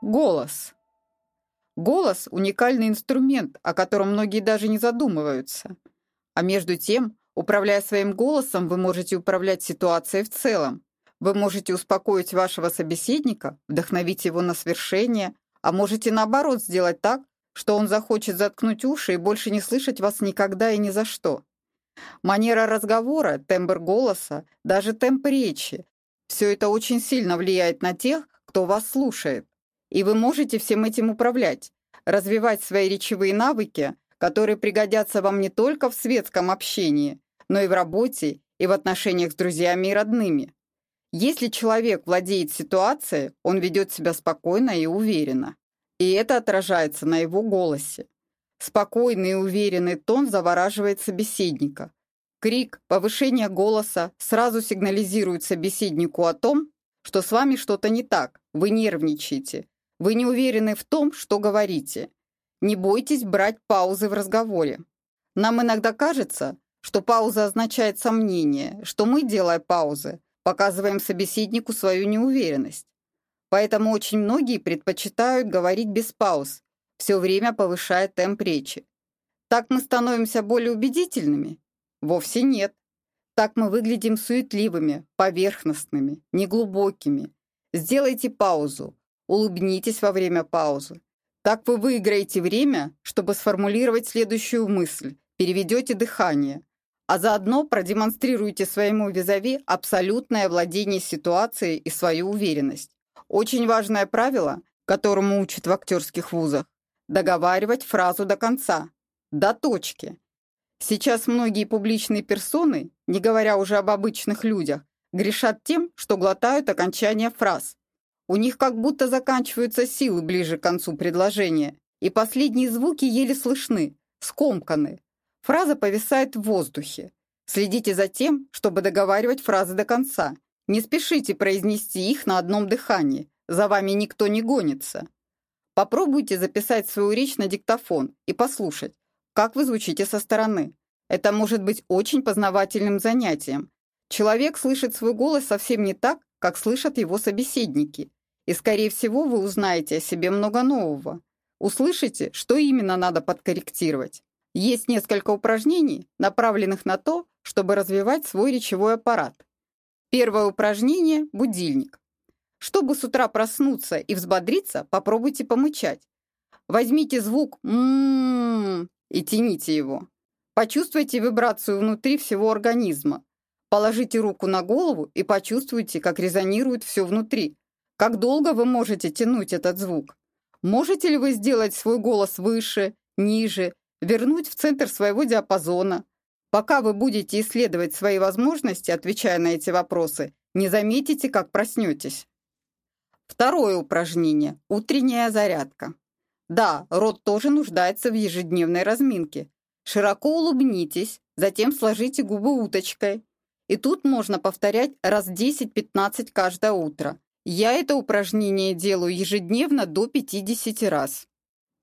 Голос. Голос – уникальный инструмент, о котором многие даже не задумываются. А между тем, управляя своим голосом, вы можете управлять ситуацией в целом. Вы можете успокоить вашего собеседника, вдохновить его на свершение, а можете наоборот сделать так, что он захочет заткнуть уши и больше не слышать вас никогда и ни за что. Манера разговора, тембр голоса, даже темп речи – все это очень сильно влияет на тех, кто вас слушает. И вы можете всем этим управлять, развивать свои речевые навыки, которые пригодятся вам не только в светском общении, но и в работе, и в отношениях с друзьями и родными. Если человек владеет ситуацией, он ведет себя спокойно и уверенно. И это отражается на его голосе. Спокойный и уверенный тон завораживает собеседника. Крик, повышение голоса сразу сигнализирует собеседнику о том, что с вами что-то не так, вы нервничаете, вы не уверены в том, что говорите. Не бойтесь брать паузы в разговоре. Нам иногда кажется, что пауза означает сомнение, что мы, делая паузы, показываем собеседнику свою неуверенность. Поэтому очень многие предпочитают говорить без пауз, все время повышая темп речи. Так мы становимся более убедительными? Вовсе нет. Так мы выглядим суетливыми, поверхностными, неглубокими. Сделайте паузу, Улыбнитесь во время паузы. Так вы выиграете время, чтобы сформулировать следующую мысль, переведете дыхание, а заодно продемонстрируете своему визави абсолютное владение ситуацией и свою уверенность. Очень важное правило, которому учат в актерских вузах – договаривать фразу до конца, до точки. Сейчас многие публичные персоны, не говоря уже об обычных людях, грешат тем, что глотают окончание фраз, у них как будто заканчиваются силы ближе к концу предложения, и последние звуки еле слышны, скомканы. Фраза повисает в воздухе. Следите за тем, чтобы договаривать фразы до конца. Не спешите произнести их на одном дыхании. За вами никто не гонится. Попробуйте записать свою речь на диктофон и послушать, как вы звучите со стороны. Это может быть очень познавательным занятием. Человек слышит свой голос совсем не так, как слышат его собеседники. И, скорее всего, вы узнаете о себе много нового. Услышите, что именно надо подкорректировать. Есть несколько упражнений, направленных на то, чтобы развивать свой речевой аппарат. Первое упражнение – будильник. Чтобы с утра проснуться и взбодриться, попробуйте помычать. Возьмите звук «ммм» и тяните его. Почувствуйте вибрацию внутри всего организма. Положите руку на голову и почувствуйте, как резонирует все внутри, как долго вы можете тянуть этот звук? Можете ли вы сделать свой голос выше, ниже, вернуть в центр своего диапазона? Пока вы будете исследовать свои возможности, отвечая на эти вопросы, не заметите, как проснетесь. Второе упражнение – утренняя зарядка. Да, рот тоже нуждается в ежедневной разминке. Широко улыбнитесь, затем сложите губы уточкой. И тут можно повторять раз 10-15 каждое утро. Я это упражнение делаю ежедневно до 50 раз.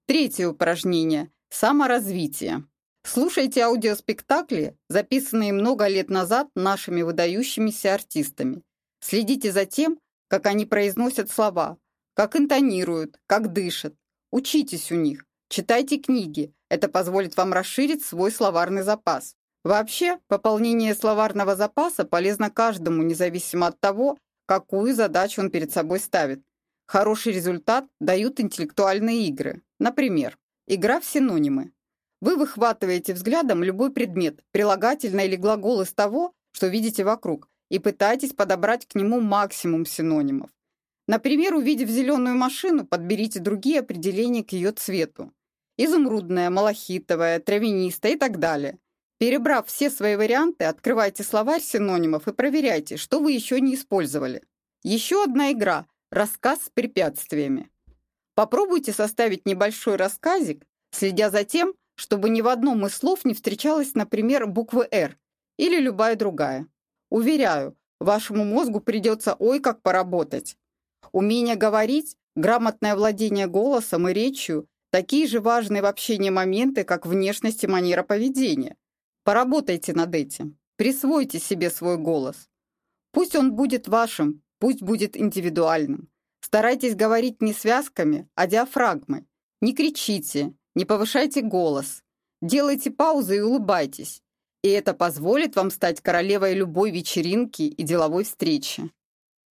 Третье упражнение – саморазвитие. Слушайте аудиоспектакли, записанные много лет назад нашими выдающимися артистами. Следите за тем, как они произносят слова, как интонируют, как дышат. Учитесь у них, читайте книги. Это позволит вам расширить свой словарный запас. Вообще, пополнение словарного запаса полезно каждому, независимо от того, какую задачу он перед собой ставит. Хороший результат дают интеллектуальные игры. Например, игра в синонимы. Вы выхватываете взглядом любой предмет, прилагательное или глагол из того, что видите вокруг, и пытаетесь подобрать к нему максимум синонимов. Например, увидев зеленую машину, подберите другие определения к ее цвету. Изумрудная, малахитовая, травянистая и так далее. Перебрав все свои варианты, открывайте словарь синонимов и проверяйте, что вы еще не использовали. Еще одна игра – рассказ с препятствиями. Попробуйте составить небольшой рассказик, следя за тем, чтобы ни в одном из слов не встречалась, например, буква «Р» или любая другая. Уверяю, вашему мозгу придется ой как поработать. Умение говорить, грамотное владение голосом и речью – такие же важные в общении моменты, как внешность и манера поведения. Поработайте над этим. Присвойте себе свой голос. Пусть он будет вашим, пусть будет индивидуальным. Старайтесь говорить не связками, а диафрагмой. Не кричите, не повышайте голос. Делайте паузы и улыбайтесь. И это позволит вам стать королевой любой вечеринки и деловой встречи.